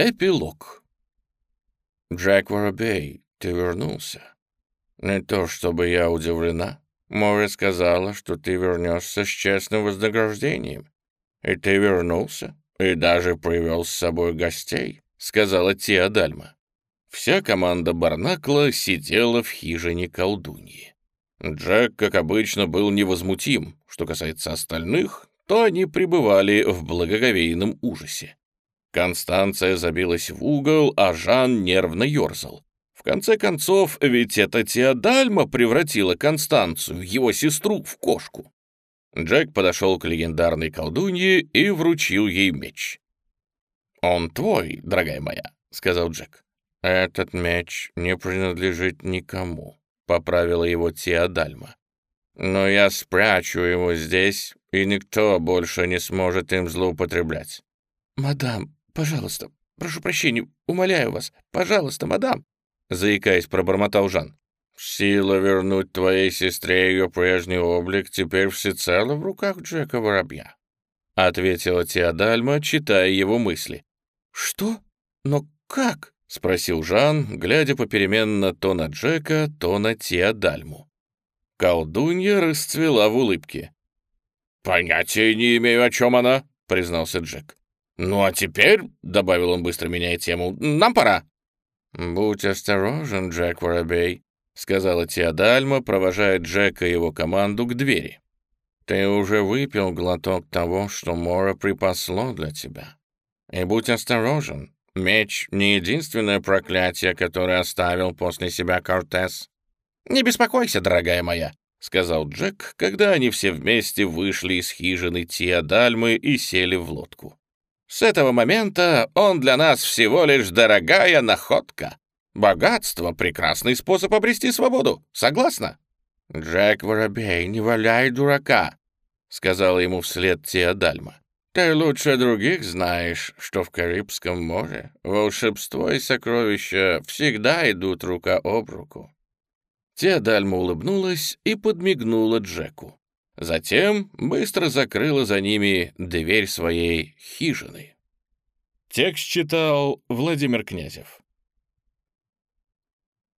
Эпилог. «Джек Воробей, ты вернулся. Не то чтобы я удивлена. Море сказала, что ты вернешься с честным вознаграждением. И ты вернулся, и даже привел с собой гостей», — сказала Тиа Дальма. Вся команда Барнакла сидела в хижине колдуньи. Джек, как обычно, был невозмутим. Что касается остальных, то они пребывали в благоговейном ужасе. Констанция забилась в угол, а Жан нервно ерзал. В конце концов, ведь это Теодальма превратила Констанцию, его сестру, в кошку. Джек подошел к легендарной колдунье и вручил ей меч. «Он твой, дорогая моя», — сказал Джек. «Этот меч не принадлежит никому», — поправила его Теодальма. «Но я спрячу его здесь, и никто больше не сможет им злоупотреблять». «Мадам, «Пожалуйста, прошу прощения, умоляю вас, пожалуйста, мадам!» Заикаясь, пробормотал Жан. «Сила вернуть твоей сестре ее прежний облик теперь всецело в руках Джека Воробья», — ответила Теодальма, читая его мысли. «Что? Но как?» — спросил Жан, глядя попеременно то на Джека, то на Теодальму. Колдунья расцвела в улыбке. «Понятия не имею, о чем она», — признался Джек. «Ну а теперь», — добавил он, быстро меняя тему, — «нам пора». «Будь осторожен, Джек Воробей», — сказала Теодальма, провожая Джека и его команду к двери. «Ты уже выпил глоток того, что Мора припасло для тебя. И будь осторожен, меч — не единственное проклятие, которое оставил после себя Кортес». «Не беспокойся, дорогая моя», — сказал Джек, когда они все вместе вышли из хижины Теодальмы и сели в лодку. С этого момента он для нас всего лишь дорогая находка. Богатство — прекрасный способ обрести свободу. Согласна?» «Джек Воробей, не валяй дурака», — сказала ему вслед Теодальма. «Ты лучше других знаешь, что в Карибском море волшебство и сокровища всегда идут рука об руку». Теодальма улыбнулась и подмигнула Джеку. Затем быстро закрыла за ними дверь своей хижины. Текст читал Владимир Князев.